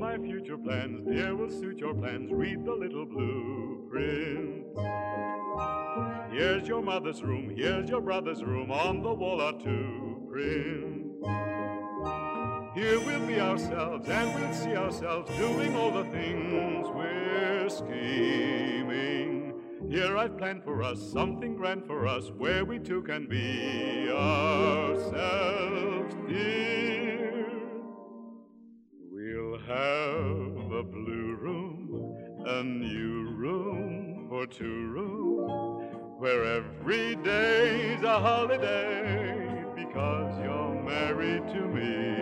future plans, dear, will suit your plans. Read the little blueprint. Here's your mother's room, here's your brother's room. On the wall are two prints. Here we'll be ourselves, and we'll see ourselves doing all the things we're scheming. Here I've planned for us something grand for us, where we two can be a new room for two rooms, where every day's a holiday because you're married to me.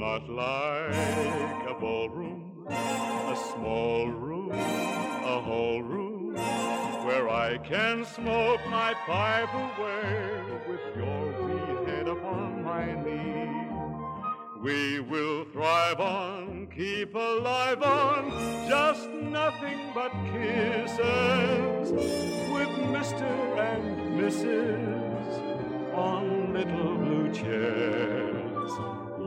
Not like a ballroom, a small room, a whole room where I can smoke my pipe away with your wee head upon my knee. We will thrive on, keep alive on, just nothing but kisses with Mr. and Mrs. on little blue chairs.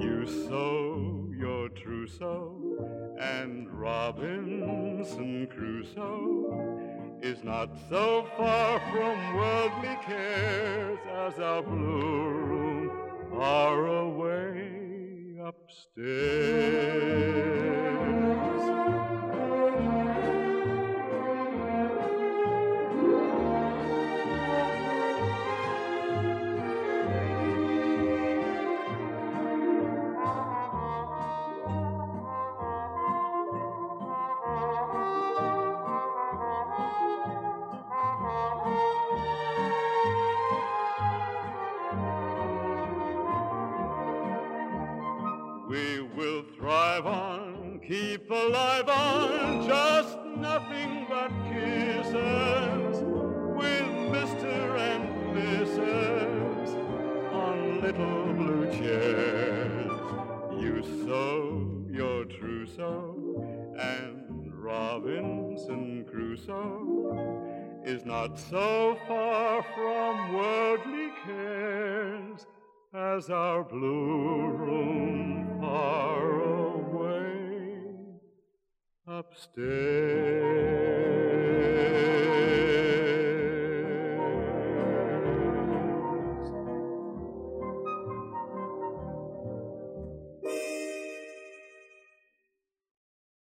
You sew your trousseau and Robinson Crusoe is not so far from worldly cares as our blue room far away We will thrive on, keep alive on, just nothing but kisses with Mr. and Mrs. on little blue chairs. You sew your trousseau and Robinson Crusoe is not so far from worldly cares as our blue room far away upstairs.